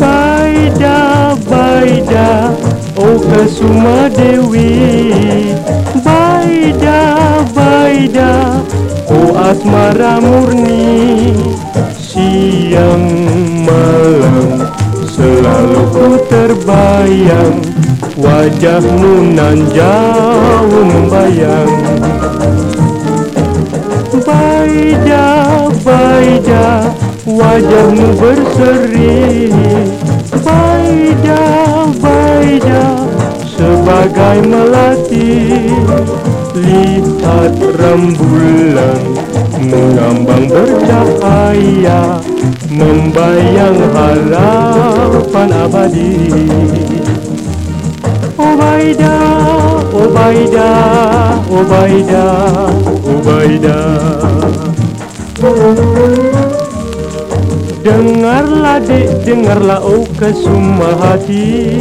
Baida, Baida, oh Kesuma Dewi. Baida, Baida, oh asmara murni. Siang terbayang Wajahmu nan jauh membayang Baida, wajahmu berseri. Baida, Baida, sebagai melati Lihat rembulan mengambang bercahaya Membayang harapan abadi. Obaida, Obaida, Obaida, Obaida. Dengarlah dek, dengarlah oh kesuma hati.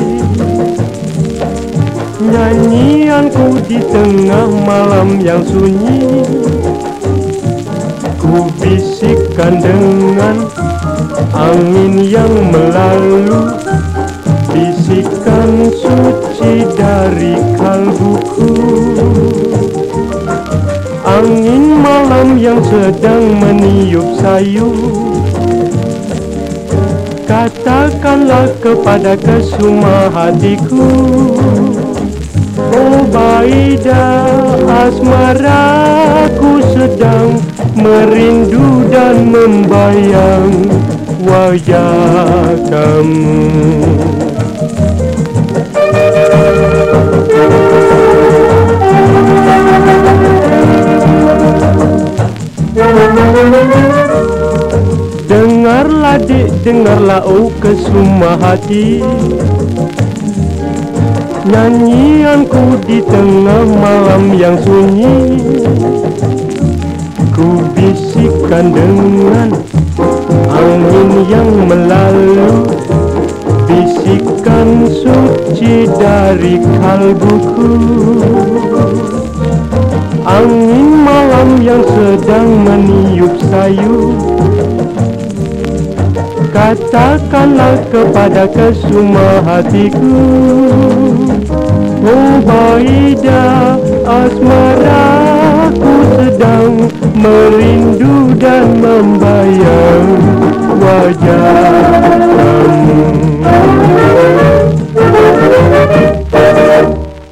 Nyanyianku di tengah malam yang sunyi Ku bisikkan dengan angin yang melalu. Bisikan suci dari kalbuku. Angin malam yang sedang meniup sayu. Katakanlah kepada kesuma hatiku Oh Baida asmaraku sedang merindu dan membayang wajah kamu. Dengarlah dek, dengarlah oh kesuma hati. Nyanyianku di tengah malam yang sunyi. Ku bisikkan dengan angin yang melalu Bisikan suci dari kalbuku. Angin malam yang sedang meniup sayu Katakanlah kepada kesuma hatiku merindu dan membayang wajah